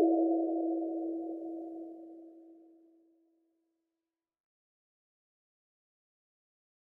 Thank you.